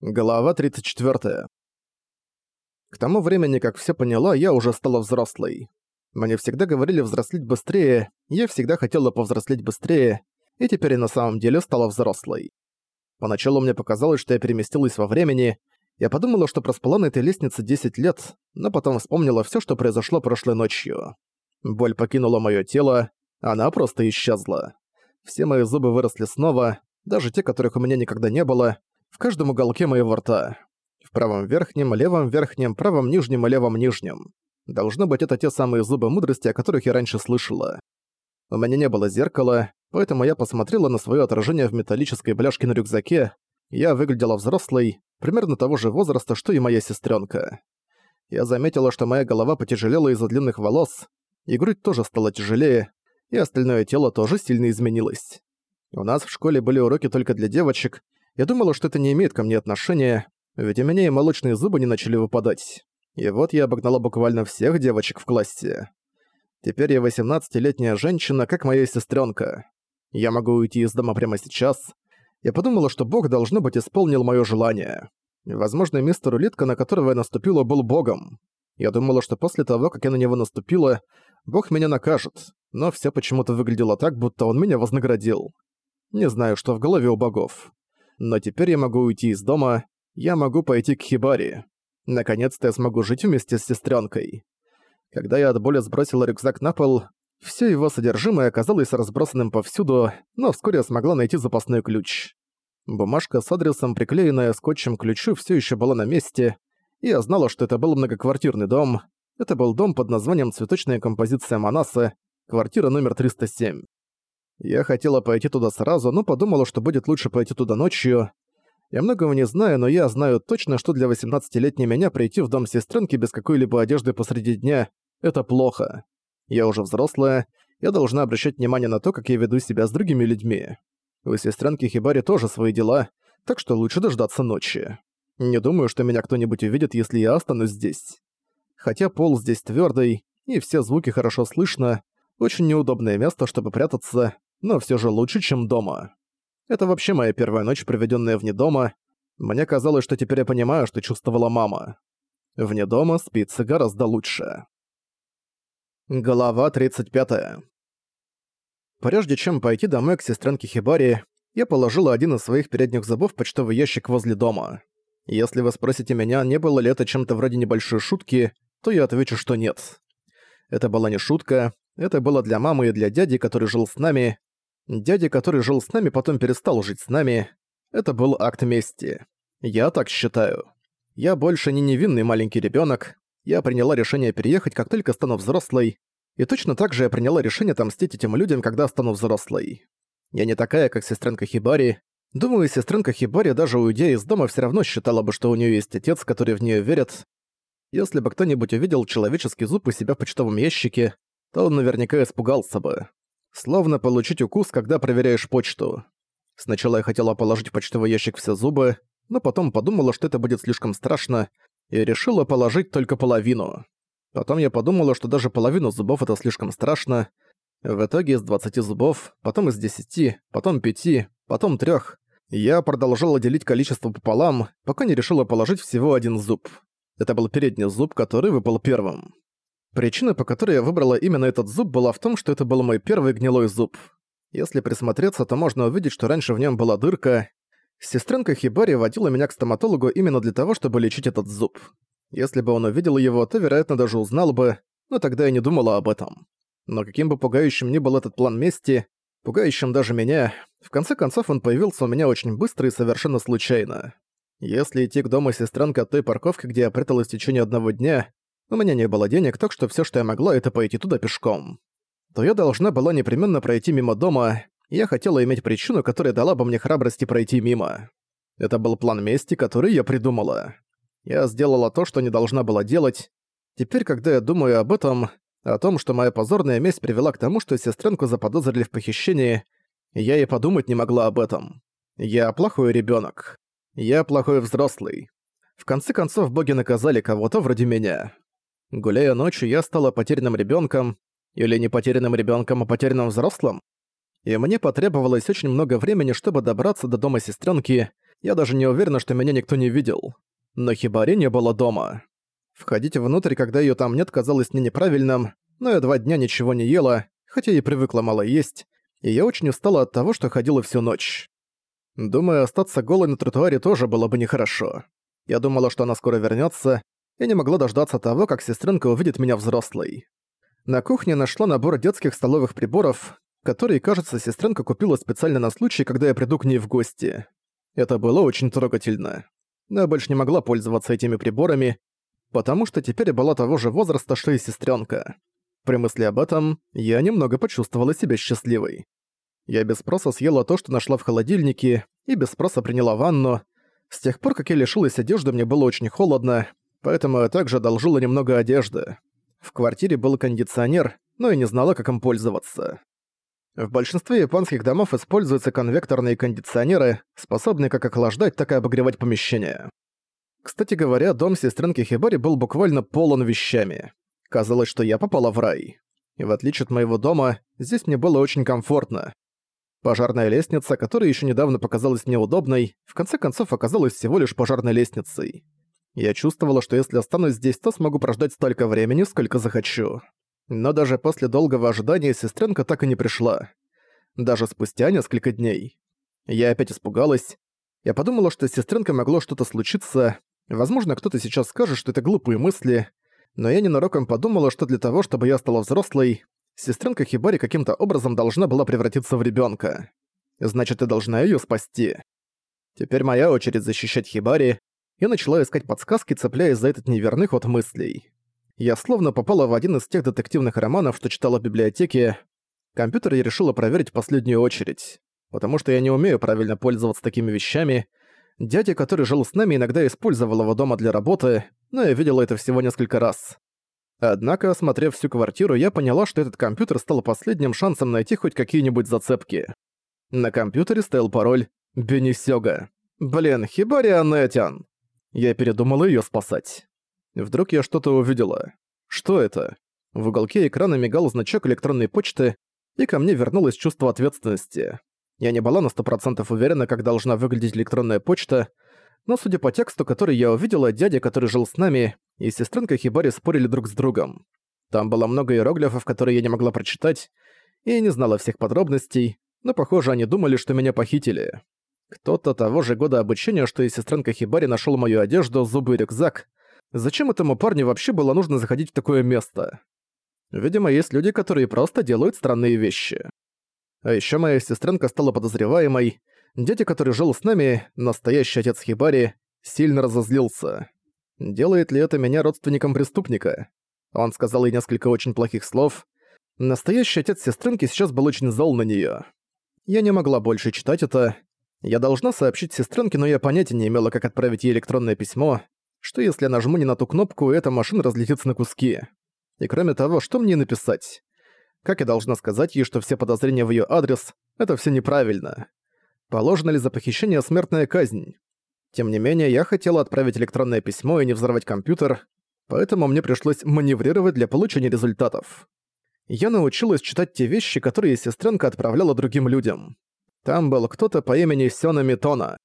Глава 34. К тому времени, как все поняла, я уже стала взрослой. Мне всегда говорили взрослеть быстрее, я всегда хотела повзрослеть быстрее, и теперь и на самом деле стала взрослой. Поначалу мне показалось, что я переместилась во времени, я подумала, что проспала на этой лестнице 10 лет, но потом вспомнила все, что произошло прошлой ночью. Боль покинула мое тело, она просто исчезла. Все мои зубы выросли снова, даже те, которых у меня никогда не было, в каждом уголке моего рта. В правом верхнем, левом верхнем, правом нижнем и левом нижнем. Должно быть, это те самые зубы мудрости, о которых я раньше слышала. У меня не было зеркала, поэтому я посмотрела на свое отражение в металлической бляшке на рюкзаке. Я выглядела взрослой, примерно того же возраста, что и моя сестренка. Я заметила, что моя голова потяжелела из-за длинных волос, и грудь тоже стала тяжелее, и остальное тело тоже сильно изменилось. У нас в школе были уроки только для девочек, я думала, что это не имеет ко мне отношения, ведь у меня и молочные зубы не начали выпадать. И вот я обогнала буквально всех девочек в классе. Теперь я 18-летняя женщина, как моя сестренка. Я могу уйти из дома прямо сейчас. Я подумала, что Бог, должно быть, исполнил мое желание. Возможно, мистер Улитка, на которого я наступила, был Богом. Я думала, что после того, как я на него наступила, Бог меня накажет, но все почему-то выглядело так, будто он меня вознаградил. Не знаю, что в голове у богов но теперь я могу уйти из дома, я могу пойти к Хибари. Наконец-то я смогу жить вместе с сестренкой. Когда я от боли сбросила рюкзак на пол, все его содержимое оказалось разбросанным повсюду, но вскоре я смогла найти запасной ключ. Бумажка с адресом, приклеенная скотчем к ключу, все еще была на месте, и я знала, что это был многоквартирный дом. Это был дом под названием «Цветочная композиция Манаса», квартира номер 307. Я хотела пойти туда сразу, но подумала, что будет лучше пойти туда ночью. Я многого не знаю, но я знаю точно, что для 18-летней меня прийти в дом сестренки без какой-либо одежды посреди дня — это плохо. Я уже взрослая, я должна обращать внимание на то, как я веду себя с другими людьми. У сестренки Хибари тоже свои дела, так что лучше дождаться ночи. Не думаю, что меня кто-нибудь увидит, если я останусь здесь. Хотя пол здесь твердый, и все звуки хорошо слышно, очень неудобное место, чтобы прятаться, но все же лучше, чем дома. Это вообще моя первая ночь, проведенная вне дома. Мне казалось, что теперь я понимаю, что чувствовала мама. Вне дома спится гораздо лучше. Глава 35. Прежде чем пойти домой к сестренке Хибари, я положила один из своих передних зубов в почтовый ящик возле дома. Если вы спросите меня, не было ли это чем-то вроде небольшой шутки, то я отвечу, что нет. Это была не шутка, это было для мамы и для дяди, который жил с нами, Дядя, который жил с нами, потом перестал жить с нами. Это был акт мести. Я так считаю. Я больше не невинный маленький ребенок. Я приняла решение переехать, как только стану взрослой. И точно так же я приняла решение отомстить этим людям, когда стану взрослой. Я не такая, как сестренка Хибари. Думаю, сестренка Хибари даже уйдя из дома все равно считала бы, что у нее есть отец, который в нее верит. Если бы кто-нибудь увидел человеческий зуб у себя в почтовом ящике, то он наверняка испугался бы. Словно получить укус, когда проверяешь почту. Сначала я хотела положить в почтовый ящик все зубы, но потом подумала, что это будет слишком страшно, и решила положить только половину. Потом я подумала, что даже половину зубов это слишком страшно. В итоге из 20 зубов, потом из 10, потом 5, потом 3. Я продолжала делить количество пополам, пока не решила положить всего один зуб. Это был передний зуб, который выпал первым. Причина, по которой я выбрала именно этот зуб, была в том, что это был мой первый гнилой зуб. Если присмотреться, то можно увидеть, что раньше в нем была дырка. Сестренка Хибари водила меня к стоматологу именно для того, чтобы лечить этот зуб. Если бы он увидел его, то, вероятно, даже узнал бы, но тогда я не думала об этом. Но каким бы пугающим ни был этот план мести, пугающим даже меня, в конце концов он появился у меня очень быстро и совершенно случайно. Если идти к дому сестренка от той парковки, где я пряталась в течение одного дня, у меня не было денег, так что все, что я могла, это пойти туда пешком. То я должна была непременно пройти мимо дома, и я хотела иметь причину, которая дала бы мне храбрости пройти мимо. Это был план мести, который я придумала. Я сделала то, что не должна была делать. Теперь, когда я думаю об этом, о том, что моя позорная месть привела к тому, что сестренку заподозрили в похищении, я и подумать не могла об этом. Я плохой ребенок. Я плохой взрослый. В конце концов, боги наказали кого-то вроде меня. Гуляя ночью, я стала потерянным ребенком, или не потерянным ребенком, а потерянным взрослым. И мне потребовалось очень много времени, чтобы добраться до дома сестренки. Я даже не уверена, что меня никто не видел. Но Хибари не было дома. Входить внутрь, когда её там нет, казалось мне неправильным, но я два дня ничего не ела, хотя и привыкла мало есть, и я очень устала от того, что ходила всю ночь. Думаю, остаться голой на тротуаре тоже было бы нехорошо. Я думала, что она скоро вернётся, и не могла дождаться того, как сестренка увидит меня взрослой. На кухне нашла набор детских столовых приборов, которые, кажется, сестренка купила специально на случай, когда я приду к ней в гости. Это было очень трогательно. Но я больше не могла пользоваться этими приборами, потому что теперь была того же возраста, что и сестренка. При мысли об этом я немного почувствовала себя счастливой. Я без спроса съела то, что нашла в холодильнике, и без спроса приняла ванну. С тех пор, как я лишилась одежды, мне было очень холодно, поэтому я также одолжила немного одежды. В квартире был кондиционер, но я не знала, как им пользоваться. В большинстве японских домов используются конвекторные кондиционеры, способные как охлаждать, так и обогревать помещение. Кстати говоря, дом сестренки Хибари был буквально полон вещами. Казалось, что я попала в рай. И в отличие от моего дома, здесь мне было очень комфортно. Пожарная лестница, которая еще недавно показалась неудобной, в конце концов оказалась всего лишь пожарной лестницей. Я чувствовала, что если останусь здесь, то смогу прождать столько времени, сколько захочу. Но даже после долгого ожидания сестренка так и не пришла. Даже спустя несколько дней. Я опять испугалась. Я подумала, что с сестренкой могло что-то случиться. Возможно, кто-то сейчас скажет, что это глупые мысли. Но я ненароком подумала, что для того, чтобы я стала взрослой, сестренка Хибари каким-то образом должна была превратиться в ребенка. Значит, я должна ее спасти. Теперь моя очередь защищать Хибари, я начала искать подсказки, цепляясь за этот неверный ход мыслей. Я словно попала в один из тех детективных романов, что читала в библиотеке. Компьютер я решила проверить в последнюю очередь. Потому что я не умею правильно пользоваться такими вещами. Дядя, который жил с нами, иногда использовал его дома для работы, но я видела это всего несколько раз. Однако, осмотрев всю квартиру, я поняла, что этот компьютер стал последним шансом найти хоть какие-нибудь зацепки. На компьютере стоял пароль «Бенисёга». Блин, Хибари Анетян. Я передумала её спасать. Вдруг я что-то увидела. Что это? В уголке экрана мигал значок электронной почты, и ко мне вернулось чувство ответственности. Я не была на сто процентов уверена, как должна выглядеть электронная почта, но судя по тексту, который я увидела, дядя, который жил с нами, и сестренка Хибари спорили друг с другом. Там было много иероглифов, которые я не могла прочитать, и не знала всех подробностей, но, похоже, они думали, что меня похитили. Кто-то того же года обучения, что и сестренка Хибари нашел мою одежду, зубы и рюкзак. Зачем этому парню вообще было нужно заходить в такое место? Видимо, есть люди, которые просто делают странные вещи. А еще моя сестренка стала подозреваемой. Дядя, который жил с нами, настоящий отец Хибари, сильно разозлился. Делает ли это меня родственником преступника? Он сказал ей несколько очень плохих слов. Настоящий отец сестренки сейчас был очень зол на нее. Я не могла больше читать это, я должна сообщить сестренке, но я понятия не имела, как отправить ей электронное письмо, что если я нажму не на ту кнопку, эта машина разлетится на куски. И кроме того, что мне написать? Как я должна сказать ей, что все подозрения в её адрес — это все неправильно? Положена ли за похищение смертная казнь? Тем не менее, я хотела отправить электронное письмо и не взорвать компьютер, поэтому мне пришлось маневрировать для получения результатов. Я научилась читать те вещи, которые сестренка отправляла другим людям. Там был кто-то по имени Сёна Митона.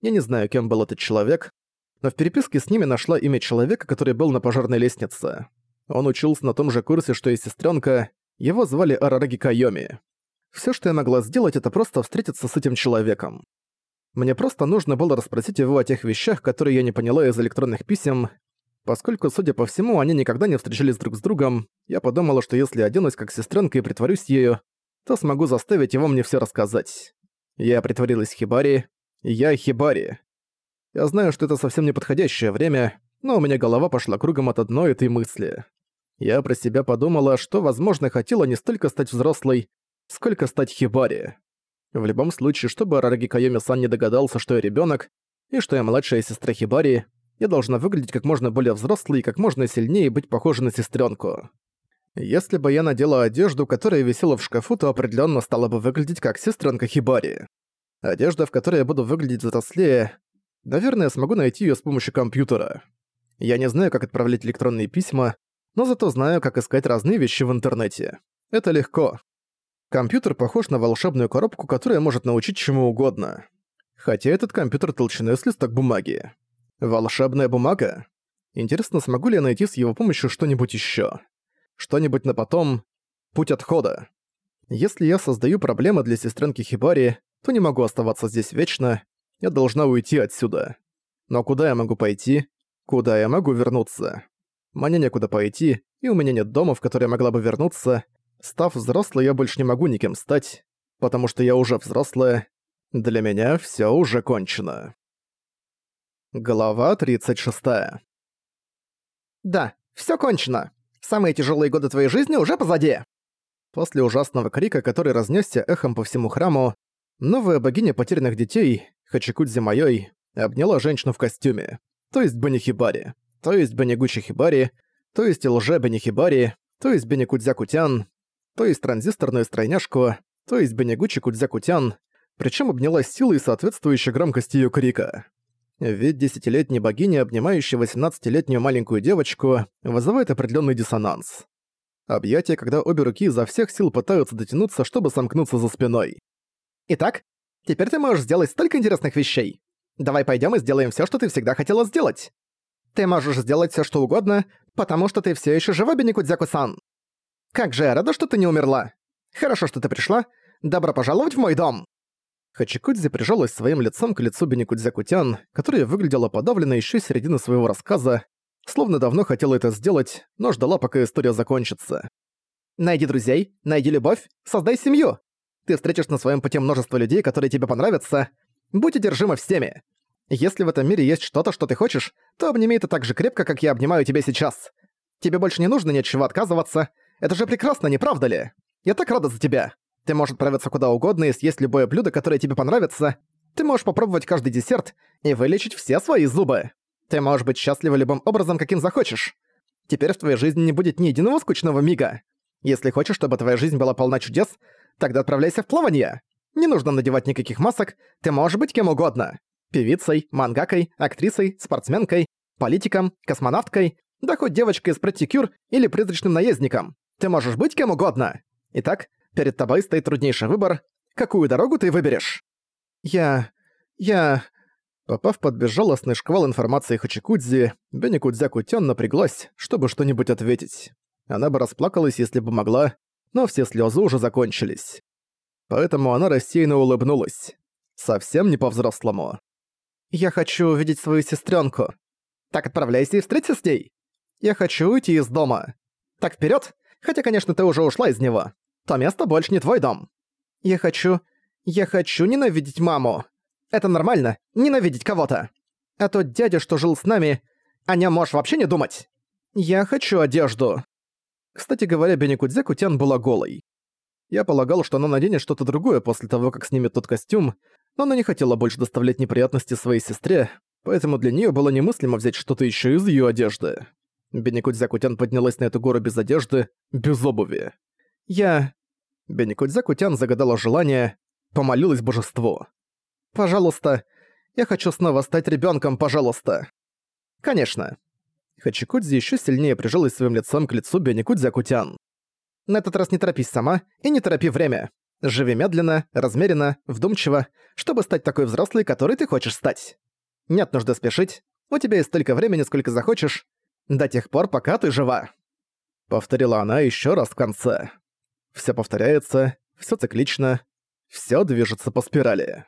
Я не знаю, кем был этот человек, но в переписке с ними нашла имя человека, который был на пожарной лестнице. Он учился на том же курсе, что и сестренка. Его звали Арараги Кайоми. Все, что я могла сделать, это просто встретиться с этим человеком. Мне просто нужно было расспросить его о тех вещах, которые я не поняла из электронных писем. Поскольку, судя по всему, они никогда не встречались друг с другом, я подумала, что если оденусь как сестренка и притворюсь ею, то смогу заставить его мне все рассказать. Я притворилась Хибари. Я Хибари. Я знаю, что это совсем неподходящее время, но у меня голова пошла кругом от одной этой мысли. Я про себя подумала, что, возможно, хотела не столько стать взрослой, сколько стать Хибари. В любом случае, чтобы Арараги Кайоми-сан не догадался, что я ребенок и что я младшая сестра Хибари, я должна выглядеть как можно более взрослой и как можно сильнее быть похожей на сестренку. Если бы я надела одежду, которая висела в шкафу, то определенно стала бы выглядеть как сестренка Хибари. Одежда, в которой я буду выглядеть взрослее, наверное, смогу найти ее с помощью компьютера. Я не знаю, как отправлять электронные письма, но зато знаю, как искать разные вещи в интернете. Это легко. Компьютер похож на волшебную коробку, которая может научить чему угодно. Хотя этот компьютер толщиной с листок бумаги. Волшебная бумага? Интересно, смогу ли я найти с его помощью что-нибудь ещё? Что-нибудь на потом? Путь отхода. Если я создаю проблемы для сестренки Хибари, то не могу оставаться здесь вечно, я должна уйти отсюда. Но куда я могу пойти? Куда я могу вернуться? Мне некуда пойти, и у меня нет дома, в который я могла бы вернуться. Став взрослой, я больше не могу никем стать, потому что я уже взрослая. Для меня всё уже кончено. Глава 36. Да, всё кончено. Самые тяжёлые годы твоей жизни уже позади. После ужасного крика, который разнесся эхом по всему храму, новая богиня потерянных детей, Хачикудзи Майой, обняла женщину в костюме, то есть Банихибари, то есть Банигучи Хибари, то есть лже Банихибари, то есть Бенекудзя Кутян, то есть транзисторную стройняшку, то есть Бенегучи Кудзя Кутян, причем обняла силой, соответствующей громкости ее крика. Ведь десятилетняя богиня, обнимающая 18-летнюю маленькую девочку, вызывает определенный диссонанс. Объятия, когда обе руки изо всех сил пытаются дотянуться, чтобы сомкнуться за спиной. Итак, теперь ты можешь сделать столько интересных вещей. Давай пойдем и сделаем все, что ты всегда хотела сделать. Ты можешь сделать все, что угодно, потому что ты все еще жива, Беникудзяку-сан. Как же я рада, что ты не умерла. Хорошо, что ты пришла. Добро пожаловать в мой дом. Хачикудзи прижалась своим лицом к лицу Беникудзякутян, которая выглядела подавленно еще середины своего рассказа, Словно давно хотела это сделать, но ждала, пока история закончится. «Найди друзей, найди любовь, создай семью. Ты встретишь на своем пути множество людей, которые тебе понравятся. Будь одержима всеми. Если в этом мире есть что-то, что ты хочешь, то обними это так же крепко, как я обнимаю тебя сейчас. Тебе больше не нужно ни от чего отказываться. Это же прекрасно, не правда ли? Я так рада за тебя. Ты можешь отправиться куда угодно и съесть любое блюдо, которое тебе понравится. Ты можешь попробовать каждый десерт и вылечить все свои зубы. Ты можешь быть счастлива любым образом, каким захочешь. Теперь в твоей жизни не будет ни единого скучного мига. Если хочешь, чтобы твоя жизнь была полна чудес, тогда отправляйся в плавание. Не нужно надевать никаких масок, ты можешь быть кем угодно. Певицей, мангакой, актрисой, спортсменкой, политиком, космонавткой, да хоть девочкой из протикюр или призрачным наездником. Ты можешь быть кем угодно. Итак, перед тобой стоит труднейший выбор. Какую дорогу ты выберешь? Я... я... Попав под безжалостный шквал информации Хачикудзи, Беникудзя Кутян напряглась, чтобы что-нибудь ответить. Она бы расплакалась, если бы могла, но все слезы уже закончились. Поэтому она рассеянно улыбнулась. Совсем не по-взрослому. «Я хочу увидеть свою сестренку. Так отправляйся и встреться с ней. Я хочу уйти из дома. Так вперед, хотя, конечно, ты уже ушла из него. То место больше не твой дом. Я хочу... Я хочу ненавидеть маму. Это нормально, ненавидеть кого-то. А тот дядя, что жил с нами, о нем можешь вообще не думать. Я хочу одежду. Кстати говоря, Беникудзе Кутян была голой. Я полагал, что она наденет что-то другое после того, как снимет тот костюм, но она не хотела больше доставлять неприятности своей сестре, поэтому для нее было немыслимо взять что-то еще из ее одежды. Беникудзя Кутян поднялась на эту гору без одежды, без обуви. Я... Беникудзя Кутян загадала желание, помолилась божеству. Пожалуйста, я хочу снова стать ребенком, пожалуйста. Конечно. Хачикудзи еще сильнее прижалась своим лицом к лицу Беникудзи Акутян. На этот раз не торопись сама и не торопи время. Живи медленно, размеренно, вдумчиво, чтобы стать такой взрослой, которой ты хочешь стать. Нет нужды спешить, у тебя есть столько времени, сколько захочешь, до тех пор, пока ты жива. Повторила она еще раз в конце. Все повторяется, все циклично, все движется по спирали.